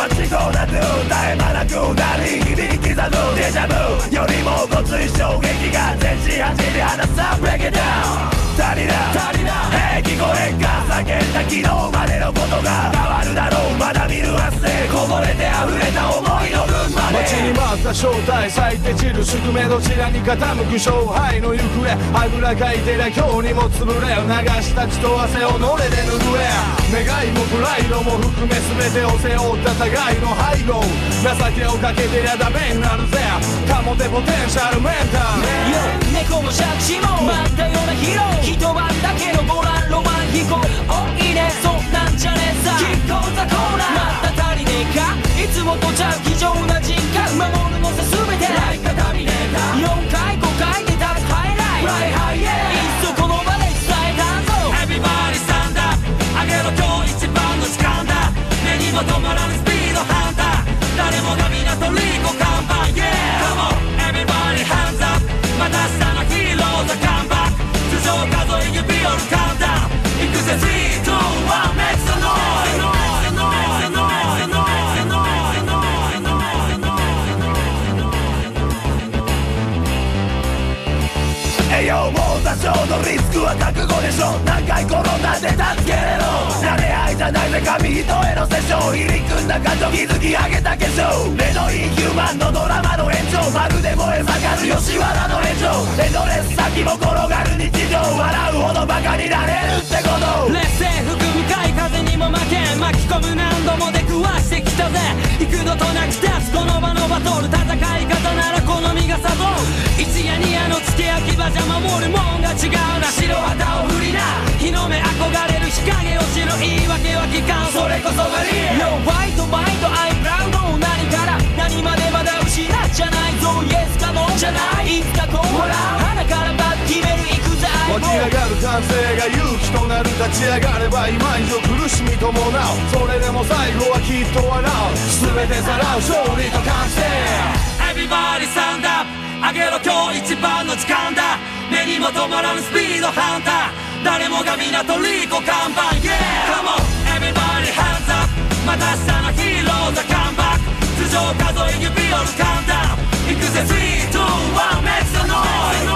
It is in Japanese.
は事故なく絶え間なくなり響き刻むデジャブ。よりもごつい衝撃が全身走り離さ Break it down 足りな足りな平気声が叫んだ昨日までのことが変わるだろうまだ見る汗こぼれて溢れた思いの待ちに待った正体咲いて散る宿命どちらに傾く勝敗の行方あぐらかいてりゃ今日にも潰れ流した血と汗をのれで拭え願いもプライドも含め全てを背負った互いの背後情けをかけてりゃダメになるぜ。保てポテンシャルメンタル。よ猫も借子も待ったようなヒーロー一晩だけのボランロマン飛行おいいねそんなんじゃねえさキッコーザコーナー。また足りねえか？いつもとちゃう非多少のリスクは覚悟でしょ何回転んだって助けれろ慣れ合いじゃないぜ紙一重のセッション入り組んだ感情築き上げた化粧目のいいヒューマンのドラマの延長まるで燃え盛る吉原の炎上エンドレス先も転がる日常笑うほどバカになれるってこと劣勢吹く向かい風にも負け巻き込む何度も出くわしてきたぜ。幾度となく立つこの場のバトル戦い方なら好みがさぞ一夜二夜のけ焼き場じゃ守るもんが違うな白旗を振りな。日の目憧れる日陰を知る言い訳は聞かん。それこそがリアル。Yo バイトバイト I'm proud 何から。何までまだ失っちゃないぞ。Yes かもじゃない。いつかこう鼻からバッ決める行くぜ湧き上がる感性が勇気となる立ち上がれば今以上苦しみ伴う。それでも最後はきっと笑う。全てさらう勝利と完成 Everybody stand up あげろ今日一番の時間だ。目にも止まらぬスピードハンター。誰もが港リコ看板。Yeah! Come on! Everybody hands up! また明日のヒーローザカンバック。頭上数え指折るカウンダウン行くぜ。3、2、1 Make some noise!